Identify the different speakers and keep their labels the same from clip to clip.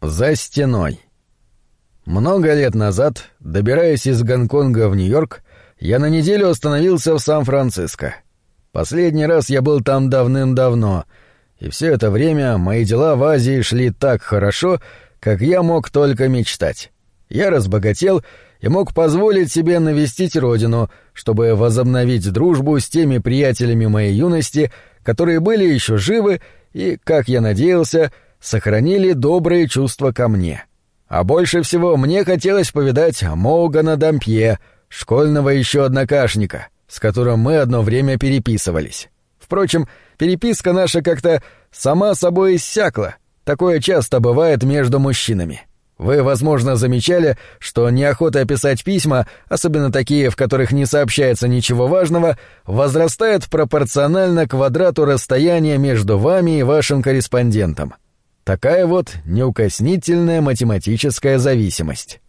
Speaker 1: За стеной. Много лет назад, добираясь из Гонконга в Нью-Йорк, я на неделю остановился в Сан-Франциско. Последний раз я был там давным-давно, и все это время мои дела в Азии шли так хорошо, как я мог только мечтать. Я разбогател и мог позволить себе навестить родину, чтобы возобновить дружбу с теми приятелями моей юности, которые были еще живы и, как я надеялся, сохранили добрые чувства ко мне. А больше всего мне хотелось повидать Моугана Дампье, школьного еще однокашника, с которым мы одно время переписывались. Впрочем, переписка наша как-то сама собой иссякла. Такое часто бывает между мужчинами. Вы, возможно, замечали, что неохота писать письма, особенно такие, в которых не сообщается ничего важного, возрастает пропорционально квадрату расстояния между вами и вашим корреспондентом. Такая вот неукоснительная математическая зависимость.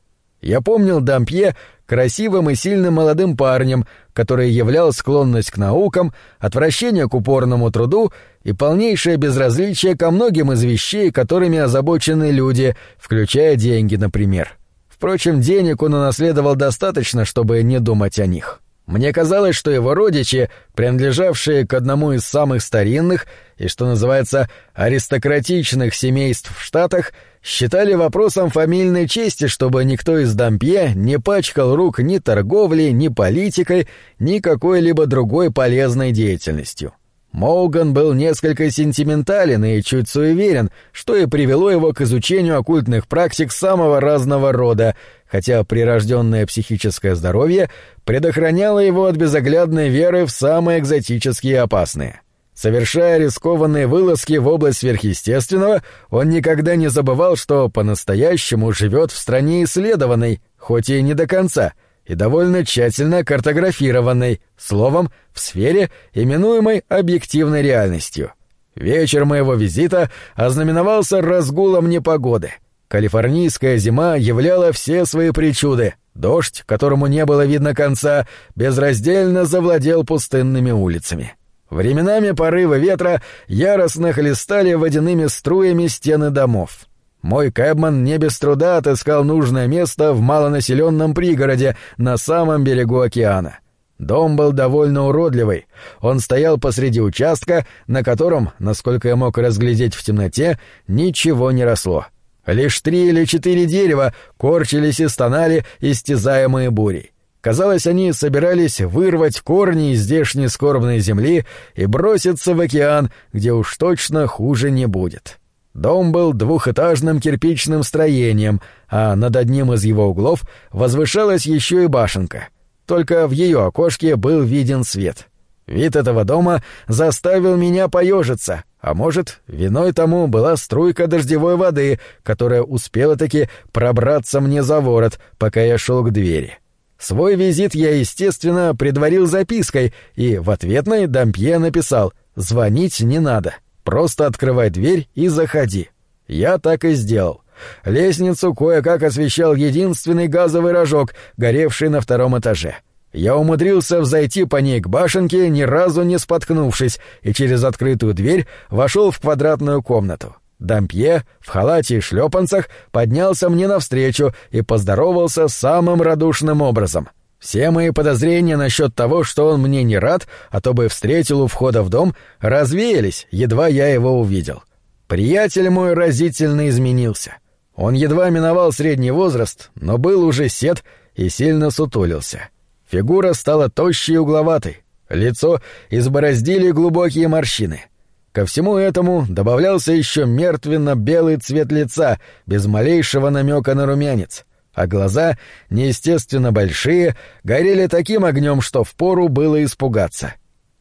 Speaker 1: Я помнил Дампье красивым и сильным молодым парнем, который являл склонность к наукам, отвращение к упорному труду и полнейшее безразличие ко многим из вещей, которыми озабочены люди, включая деньги, например. Впрочем, денег он унаследовал достаточно, чтобы не думать о них. Мне казалось, что его родичи, принадлежавшие к одному из самых старинных и, что называется, аристократичных семейств в Штатах, считали вопросом фамильной чести, чтобы никто из Дампье не пачкал рук ни торговлей, ни политикой, ни какой-либо другой полезной деятельностью. Моуган был несколько сентиментален и чуть суеверен, что и привело его к изучению оккультных практик самого разного рода, хотя прирожденное психическое здоровье предохраняло его от безоглядной веры в самые экзотические и опасные. Совершая рискованные вылазки в область сверхъестественного, он никогда не забывал, что по-настоящему живет в стране исследованной, хоть и не до конца — и довольно тщательно картографированной, словом, в сфере, именуемой объективной реальностью. Вечер моего визита ознаменовался разгулом непогоды. Калифорнийская зима являла все свои причуды. Дождь, которому не было видно конца, безраздельно завладел пустынными улицами. Временами порывы ветра яростно хлестали водяными струями стены домов. Мой кэбман не без труда отыскал нужное место в малонаселенном пригороде на самом берегу океана. Дом был довольно уродливый. Он стоял посреди участка, на котором, насколько я мог разглядеть в темноте, ничего не росло. Лишь три или четыре дерева корчились и стонали, истязаемые бурей. Казалось, они собирались вырвать корни из здешней скорбной земли и броситься в океан, где уж точно хуже не будет. Дом был двухэтажным кирпичным строением, а над одним из его углов возвышалась еще и башенка. Только в ее окошке был виден свет. Вид этого дома заставил меня поежиться, а может, виной тому была струйка дождевой воды, которая успела-таки пробраться мне за ворот, пока я шел к двери. Свой визит я, естественно, предварил запиской, и в ответной Дампье написал «Звонить не надо». Просто открывай дверь и заходи. Я так и сделал. Лестницу кое-как освещал единственный газовый рожок, горевший на втором этаже. Я умудрился взойти по ней к башенке, ни разу не споткнувшись, и через открытую дверь вошел в квадратную комнату. Дампье в халате и шлепанцах поднялся мне навстречу и поздоровался самым радушным образом — все мои подозрения насчет того, что он мне не рад, а то бы встретил у входа в дом, развеялись, едва я его увидел. Приятель мой разительно изменился. Он едва миновал средний возраст, но был уже сед и сильно сутулился. Фигура стала тощей и угловатой, лицо избороздили глубокие морщины. Ко всему этому добавлялся еще мертвенно-белый цвет лица, без малейшего намека на румянец — а глаза, неестественно большие, горели таким огнем, что впору было испугаться.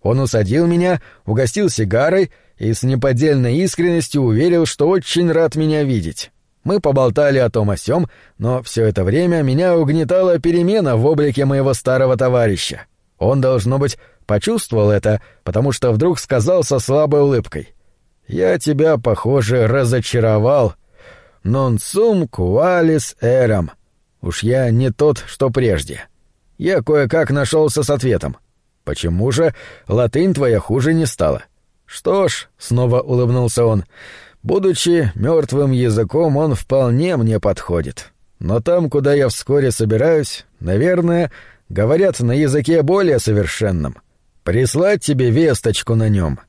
Speaker 1: Он усадил меня, угостил сигарой и с неподдельной искренностью уверил, что очень рад меня видеть. Мы поболтали о том о сём, но все это время меня угнетала перемена в облике моего старого товарища. Он, должно быть, почувствовал это, потому что вдруг сказал со слабой улыбкой. «Я тебя, похоже, разочаровал. Non sum qualis eram». Уж я не тот, что прежде. Я кое-как нашелся с ответом. Почему же латынь твоя хуже не стала? Что ж, снова улыбнулся он, Будучи мертвым языком, он вполне мне подходит. Но там, куда я вскоре собираюсь, наверное, говорят на языке более совершенном. Прислать тебе весточку на нем.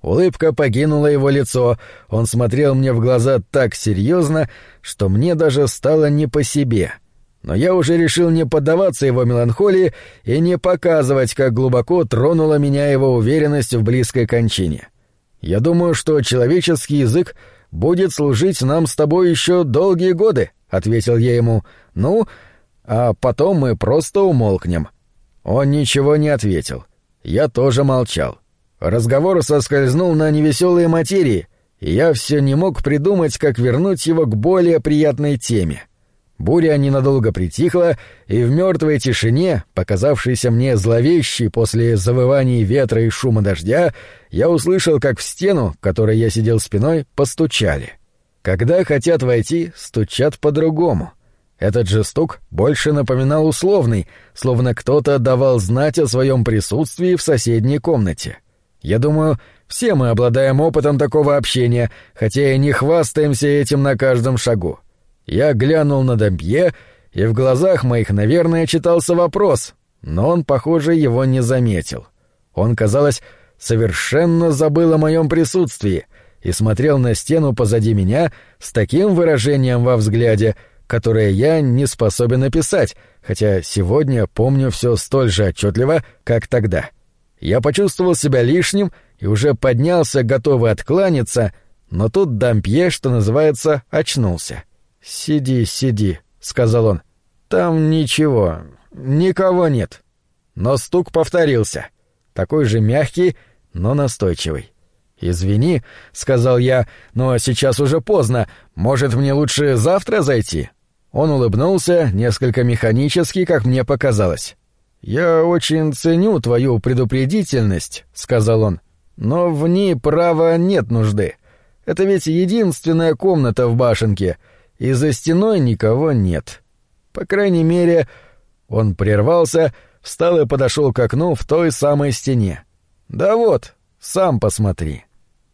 Speaker 1: Улыбка покинула его лицо, он смотрел мне в глаза так серьезно, что мне даже стало не по себе. Но я уже решил не поддаваться его меланхолии и не показывать, как глубоко тронула меня его уверенность в близкой кончине. Я думаю, что человеческий язык будет служить нам с тобой еще долгие годы, — ответил я ему. Ну, а потом мы просто умолкнем. Он ничего не ответил. Я тоже молчал. Разговор соскользнул на невеселые материи, и я все не мог придумать, как вернуть его к более приятной теме. Буря ненадолго притихла, и в мертвой тишине, показавшейся мне зловещей после завываний ветра и шума дождя, я услышал, как в стену, которой я сидел спиной, постучали. Когда хотят войти, стучат по-другому. Этот же стук больше напоминал условный, словно кто-то давал знать о своем присутствии в соседней комнате. Я думаю, все мы обладаем опытом такого общения, хотя и не хвастаемся этим на каждом шагу. Я глянул на Дампье, и в глазах моих, наверное, читался вопрос, но он, похоже, его не заметил. Он, казалось, совершенно забыл о моем присутствии и смотрел на стену позади меня с таким выражением во взгляде, которое я не способен описать, хотя сегодня помню все столь же отчетливо, как тогда. — я почувствовал себя лишним и уже поднялся, готовый откланяться, но тут Дампье, что называется, очнулся. «Сиди, сиди», — сказал он. «Там ничего, никого нет». Но стук повторился, такой же мягкий, но настойчивый. «Извини», — сказал я, — «но сейчас уже поздно. Может, мне лучше завтра зайти?» Он улыбнулся, несколько механически, как мне показалось. «Я очень ценю твою предупредительность», — сказал он, — «но в ней права нет нужды. Это ведь единственная комната в башенке, и за стеной никого нет. По крайней мере...» Он прервался, встал и подошел к окну в той самой стене. «Да вот, сам посмотри».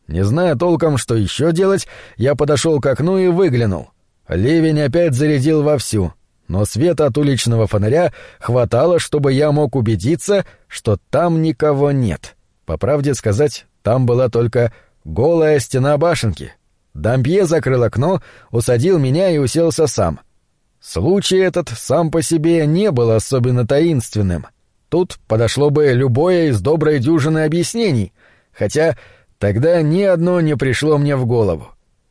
Speaker 1: Не зная толком, что еще делать, я подошел к окну и выглянул. Ливень опять зарядил вовсю — но света от уличного фонаря хватало, чтобы я мог убедиться, что там никого нет. По правде сказать, там была только голая стена башенки. Дампье закрыл окно, усадил меня и уселся сам. Случай этот сам по себе не был особенно таинственным. Тут подошло бы любое из доброй дюжины объяснений, хотя тогда ни одно не пришло мне в голову.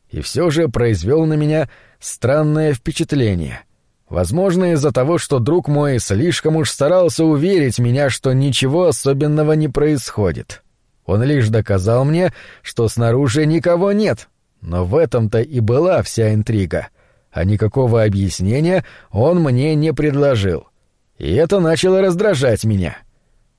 Speaker 1: И все же произвел на меня странное впечатление — Возможно, из-за того, что друг мой слишком уж старался уверить меня, что ничего особенного не происходит. Он лишь доказал мне, что снаружи никого нет. Но в этом-то и была вся интрига. А никакого объяснения он мне не предложил. И это начало раздражать меня.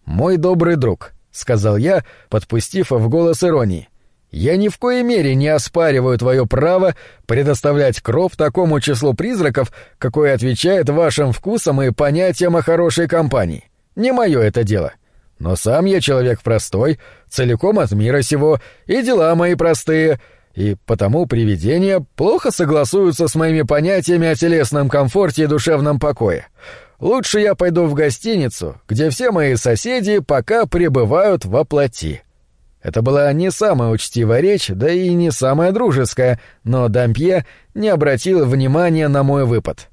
Speaker 1: «Мой добрый друг», — сказал я, подпустив в голос иронии, я ни в коей мере не оспариваю твое право предоставлять кров такому числу призраков, какое отвечает вашим вкусам и понятиям о хорошей компании. Не мое это дело. Но сам я человек простой, целиком от мира сего, и дела мои простые, и потому привидения плохо согласуются с моими понятиями о телесном комфорте и душевном покое. Лучше я пойду в гостиницу, где все мои соседи пока пребывают во плоти. Это была не самая учтивая речь, да и не самая дружеская, но Дампье не обратил внимания на мой выпад.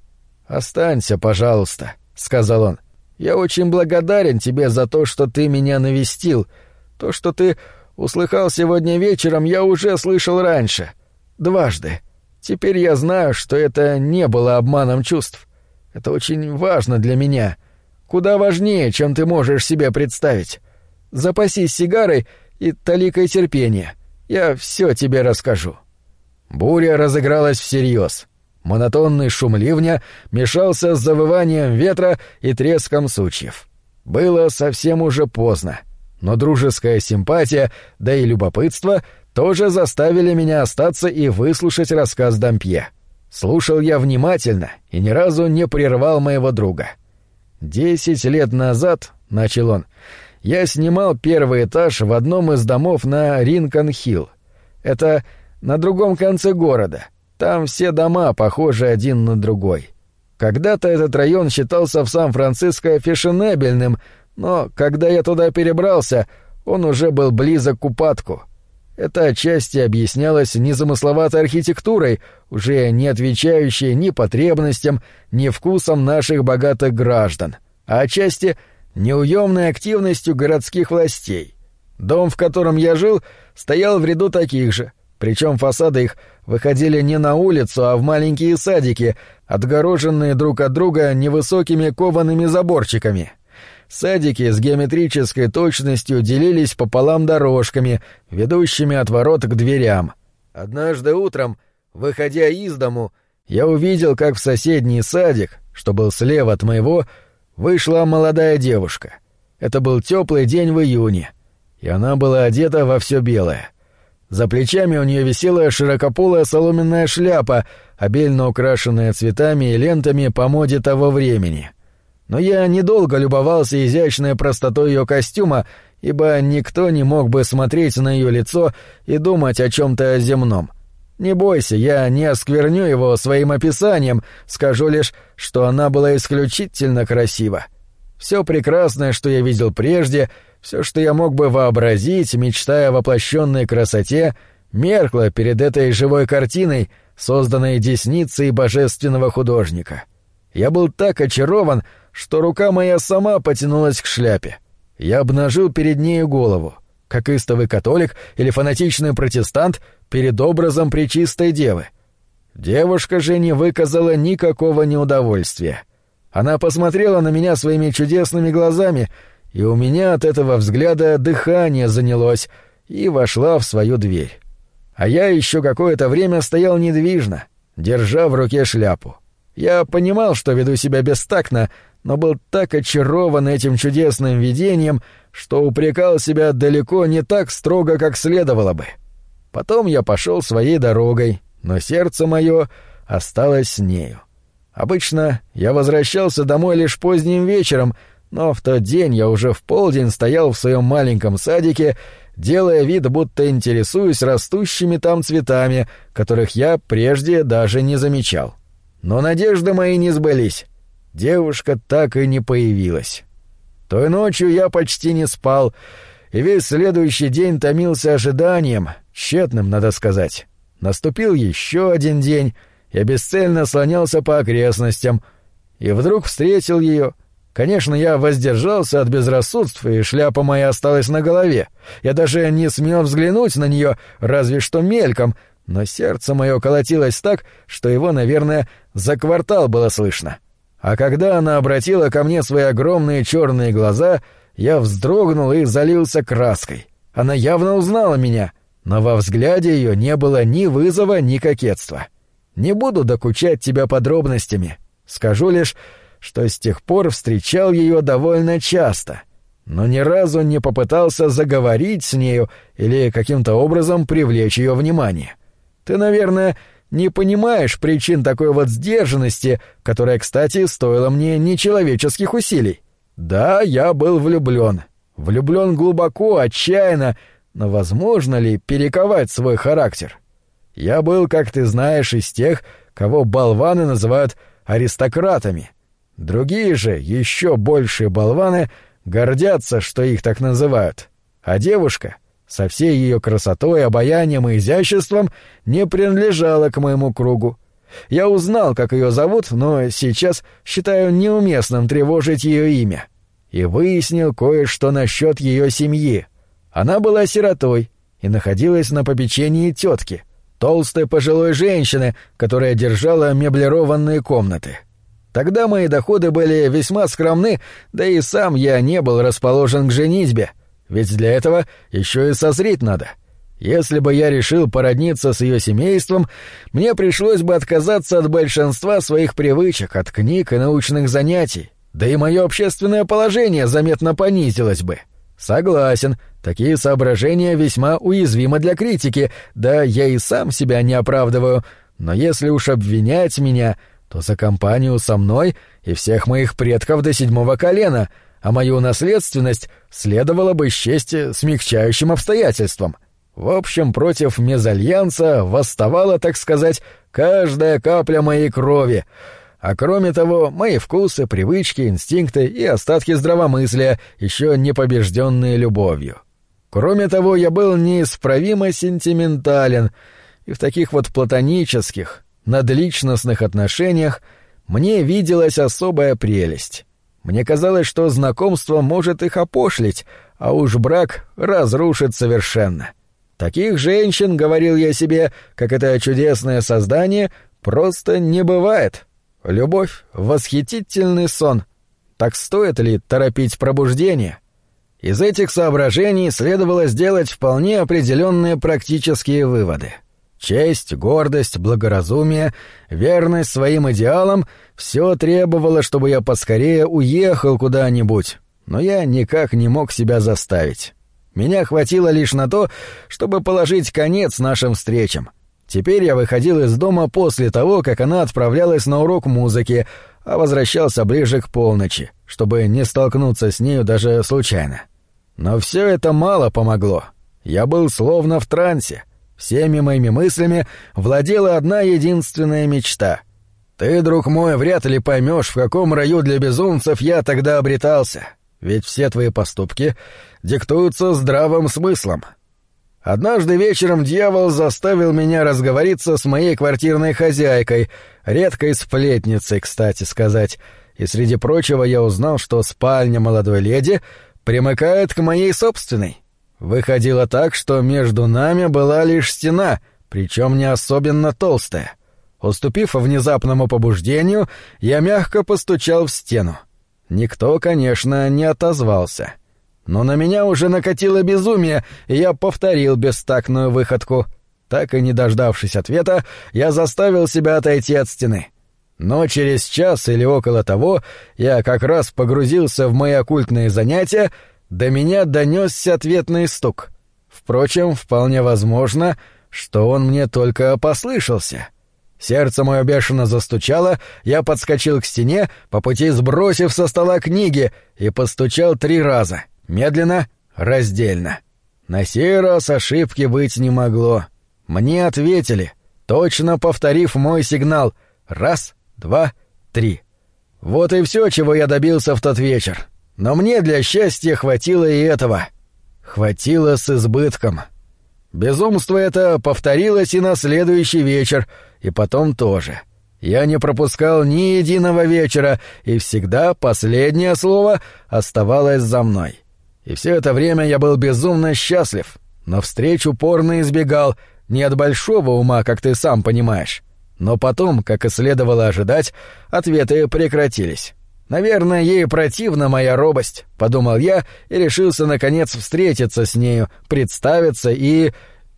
Speaker 1: «Останься, пожалуйста», — сказал он. «Я очень благодарен тебе за то, что ты меня навестил. То, что ты услыхал сегодня вечером, я уже слышал раньше. Дважды. Теперь я знаю, что это не было обманом чувств. Это очень важно для меня. Куда важнее, чем ты можешь себе представить. Запасись сигарой и толикой терпения. Я все тебе расскажу». Буря разыгралась всерьез. Монотонный шум ливня мешался с завыванием ветра и треском сучьев. Было совсем уже поздно, но дружеская симпатия, да и любопытство тоже заставили меня остаться и выслушать рассказ Дампье. Слушал я внимательно и ни разу не прервал моего друга. «Десять лет назад», — начал он, — я снимал первый этаж в одном из домов на Ринкон-Хилл. Это на другом конце города. Там все дома похожи один на другой. Когда-то этот район считался в Сан-Франциско фешенебельным, но когда я туда перебрался, он уже был близок к упадку. Это отчасти объяснялось незамысловатой архитектурой, уже не отвечающей ни потребностям, ни вкусам наших богатых граждан, а отчасти неуемной активностью городских властей. Дом, в котором я жил, стоял в ряду таких же, причем фасады их выходили не на улицу, а в маленькие садики, отгороженные друг от друга невысокими коваными заборчиками. Садики с геометрической точностью делились пополам дорожками, ведущими от ворот к дверям. Однажды утром, выходя из дому, я увидел, как в соседний садик, что был слева от моего, вышла молодая девушка. Это был теплый день в июне, и она была одета во все белое. За плечами у нее висела широкополая соломенная шляпа, обильно украшенная цветами и лентами по моде того времени — но я недолго любовался изящной простотой ее костюма, ибо никто не мог бы смотреть на ее лицо и думать о чем-то земном. Не бойся, я не оскверню его своим описанием, скажу лишь, что она была исключительно красива. Все прекрасное, что я видел прежде, все, что я мог бы вообразить, мечтая о воплощенной красоте, меркло перед этой живой картиной, созданной десницей божественного художника. Я был так очарован, что рука моя сама потянулась к шляпе. Я обнажил перед нею голову, как истовый католик или фанатичный протестант перед образом Пречистой Девы. Девушка же не выказала никакого неудовольствия. Она посмотрела на меня своими чудесными глазами, и у меня от этого взгляда дыхание занялось, и вошла в свою дверь. А я еще какое-то время стоял недвижно, держа в руке шляпу. Я понимал, что веду себя бестактно, но был так очарован этим чудесным видением, что упрекал себя далеко не так строго, как следовало бы. Потом я пошел своей дорогой, но сердце мое осталось с нею. Обычно я возвращался домой лишь поздним вечером, но в тот день я уже в полдень стоял в своем маленьком садике, делая вид, будто интересуюсь растущими там цветами, которых я прежде даже не замечал. Но надежды мои не сбылись. Девушка так и не появилась. Той ночью я почти не спал, и весь следующий день томился ожиданием, тщетным, надо сказать. Наступил еще один день, я бесцельно слонялся по окрестностям, и вдруг встретил ее. Конечно, я воздержался от безрассудства, и шляпа моя осталась на голове. Я даже не смел взглянуть на нее, разве что мельком, но сердце мое колотилось так, что его, наверное, за квартал было слышно. — а когда она обратила ко мне свои огромные черные глаза, я вздрогнул и залился краской. Она явно узнала меня, но во взгляде ее не было ни вызова, ни кокетства. Не буду докучать тебя подробностями. Скажу лишь, что с тех пор встречал ее довольно часто, но ни разу не попытался заговорить с нею или каким-то образом привлечь ее внимание. Ты, наверное, не понимаешь причин такой вот сдержанности, которая, кстати, стоила мне нечеловеческих усилий. Да, я был влюблен. Влюблен глубоко, отчаянно, но возможно ли перековать свой характер? Я был, как ты знаешь, из тех, кого болваны называют аристократами. Другие же, еще большие болваны, гордятся, что их так называют. А девушка — со всей ее красотой, обаянием и изяществом не принадлежала к моему кругу. Я узнал, как ее зовут, но сейчас считаю неуместным тревожить ее имя. И выяснил кое-что насчет ее семьи. Она была сиротой и находилась на попечении тетки, толстой пожилой женщины, которая держала меблированные комнаты. Тогда мои доходы были весьма скромны, да и сам я не был расположен к женитьбе — ведь для этого еще и созреть надо. Если бы я решил породниться с ее семейством, мне пришлось бы отказаться от большинства своих привычек, от книг и научных занятий. Да и мое общественное положение заметно понизилось бы. Согласен, такие соображения весьма уязвимы для критики, да я и сам себя не оправдываю. Но если уж обвинять меня, то за компанию со мной и всех моих предков до седьмого колена — а мою наследственность следовало бы счесть смягчающим обстоятельством. В общем, против мезальянса восставала, так сказать, каждая капля моей крови, а кроме того, мои вкусы, привычки, инстинкты и остатки здравомыслия, еще не побежденные любовью. Кроме того, я был неисправимо сентиментален, и в таких вот платонических, надличностных отношениях мне виделась особая прелесть. Мне казалось, что знакомство может их опошлить, а уж брак разрушит совершенно. Таких женщин, говорил я себе, как это чудесное создание, просто не бывает. Любовь — восхитительный сон. Так стоит ли торопить пробуждение? Из этих соображений следовало сделать вполне определенные практические выводы. Честь, гордость, благоразумие, верность своим идеалам — все требовало, чтобы я поскорее уехал куда-нибудь, но я никак не мог себя заставить. Меня хватило лишь на то, чтобы положить конец нашим встречам. Теперь я выходил из дома после того, как она отправлялась на урок музыки, а возвращался ближе к полночи, чтобы не столкнуться с нею даже случайно. Но все это мало помогло. Я был словно в трансе. Всеми моими мыслями владела одна единственная мечта. Ты, друг мой, вряд ли поймешь, в каком раю для безумцев я тогда обретался. Ведь все твои поступки диктуются здравым смыслом. Однажды вечером дьявол заставил меня разговориться с моей квартирной хозяйкой, редкой сплетницей, кстати сказать, и среди прочего я узнал, что спальня молодой леди примыкает к моей собственной. Выходило так, что между нами была лишь стена, причем не особенно толстая. Уступив внезапному побуждению, я мягко постучал в стену. Никто, конечно, не отозвался. Но на меня уже накатило безумие, и я повторил бестактную выходку. Так и не дождавшись ответа, я заставил себя отойти от стены. Но через час или около того я как раз погрузился в мои оккультные занятия, до меня донесся ответный стук. Впрочем, вполне возможно, что он мне только послышался. Сердце мое бешено застучало, я подскочил к стене, по пути сбросив со стола книги, и постучал три раза, медленно, раздельно. На сей раз ошибки быть не могло. Мне ответили, точно повторив мой сигнал «раз», два, три. Вот и все, чего я добился в тот вечер. Но мне для счастья хватило и этого. Хватило с избытком. Безумство это повторилось и на следующий вечер, и потом тоже. Я не пропускал ни единого вечера, и всегда последнее слово оставалось за мной. И все это время я был безумно счастлив, но встреч упорно избегал, не от большого ума, как ты сам понимаешь. Но потом, как и следовало ожидать, ответы прекратились. «Наверное, ей противна моя робость», — подумал я и решился, наконец, встретиться с нею, представиться и...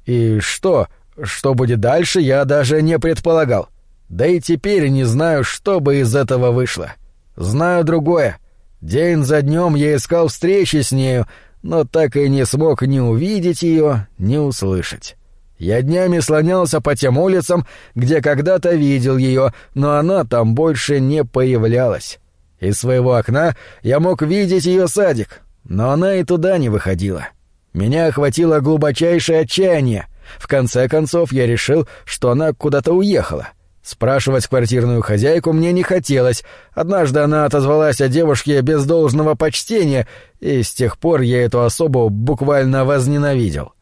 Speaker 1: И что? Что будет дальше, я даже не предполагал. Да и теперь не знаю, что бы из этого вышло. Знаю другое. День за днем я искал встречи с нею, но так и не смог ни увидеть ее, ни услышать. Я днями слонялся по тем улицам, где когда-то видел ее, но она там больше не появлялась. Из своего окна я мог видеть ее садик, но она и туда не выходила. Меня охватило глубочайшее отчаяние. В конце концов я решил, что она куда-то уехала. Спрашивать квартирную хозяйку мне не хотелось. Однажды она отозвалась о девушке без должного почтения, и с тех пор я эту особу буквально возненавидел.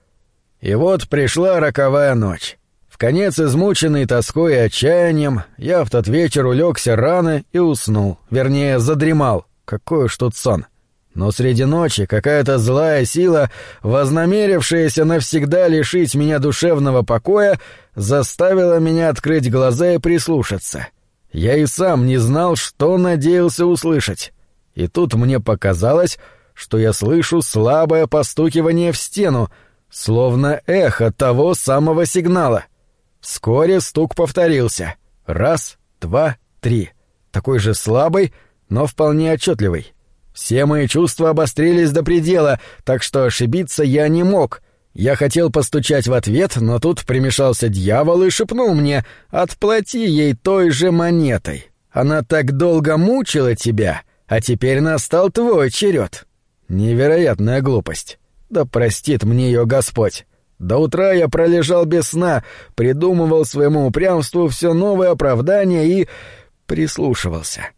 Speaker 1: И вот пришла роковая ночь. Конец измученный тоской и отчаянием, я в тот вечер улегся рано и уснул, вернее, задремал. Какой уж тут сон. Но среди ночи какая-то злая сила, вознамерившаяся навсегда лишить меня душевного покоя, заставила меня открыть глаза и прислушаться. Я и сам не знал, что надеялся услышать. И тут мне показалось, что я слышу слабое постукивание в стену, словно эхо того самого сигнала — Вскоре стук повторился. Раз, два, три. Такой же слабый, но вполне отчетливый. Все мои чувства обострились до предела, так что ошибиться я не мог. Я хотел постучать в ответ, но тут примешался дьявол и шепнул мне «Отплати ей той же монетой. Она так долго мучила тебя, а теперь настал твой черед». Невероятная глупость. Да простит мне ее Господь. До утра я пролежал без сна, придумывал своему упрямству все новые оправдания и прислушивался.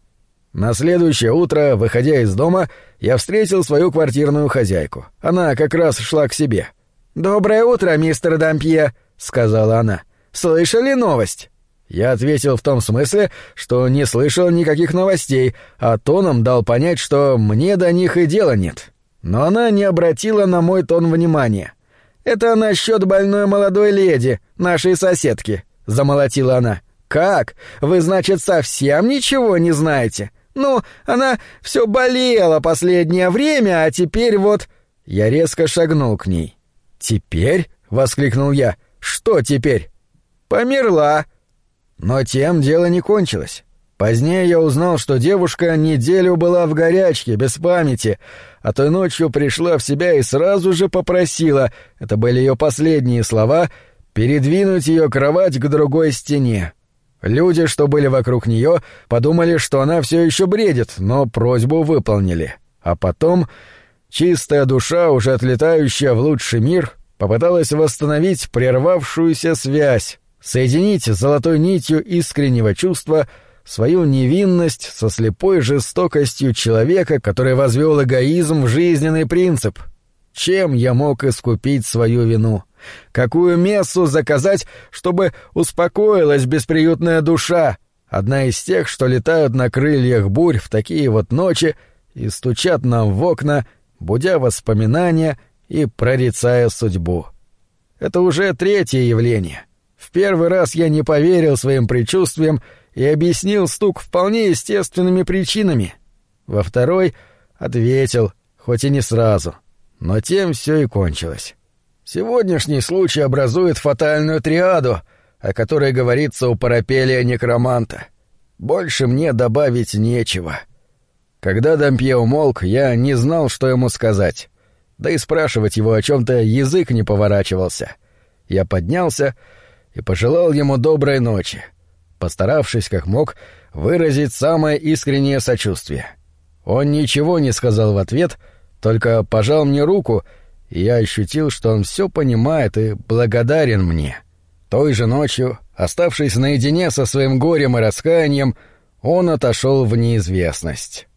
Speaker 1: На следующее утро, выходя из дома, я встретил свою квартирную хозяйку. Она как раз шла к себе. «Доброе утро, мистер Дампье», — сказала она. «Слышали новость?» Я ответил в том смысле, что не слышал никаких новостей, а тоном дал понять, что мне до них и дела нет. Но она не обратила на мой тон внимания. «Это насчет больной молодой леди, нашей соседки», — замолотила она. «Как? Вы, значит, совсем ничего не знаете? Ну, она все болела последнее время, а теперь вот...» Я резко шагнул к ней. «Теперь?» — воскликнул я. «Что теперь?» «Померла», но тем дело не кончилось. Позднее я узнал, что девушка неделю была в горячке, без памяти, а той ночью пришла в себя и сразу же попросила, это были ее последние слова, передвинуть ее кровать к другой стене. Люди, что были вокруг нее, подумали, что она все еще бредит, но просьбу выполнили. А потом чистая душа, уже отлетающая в лучший мир, попыталась восстановить прервавшуюся связь, соединить золотой нитью искреннего чувства свою невинность со слепой жестокостью человека, который возвел эгоизм в жизненный принцип. Чем я мог искупить свою вину? Какую мессу заказать, чтобы успокоилась бесприютная душа, одна из тех, что летают на крыльях бурь в такие вот ночи и стучат нам в окна, будя воспоминания и прорицая судьбу? Это уже третье явление — в первый раз я не поверил своим предчувствиям и объяснил стук вполне естественными причинами. Во второй ответил, хоть и не сразу, но тем все и кончилось. Сегодняшний случай образует фатальную триаду, о которой говорится у парапелия некроманта. Больше мне добавить нечего. Когда Дампье умолк, я не знал, что ему сказать. Да и спрашивать его о чем-то язык не поворачивался. Я поднялся и пожелал ему доброй ночи, постаравшись как мог выразить самое искреннее сочувствие. Он ничего не сказал в ответ, только пожал мне руку, и я ощутил, что он все понимает и благодарен мне. Той же ночью, оставшись наедине со своим горем и раскаянием, он отошел в неизвестность.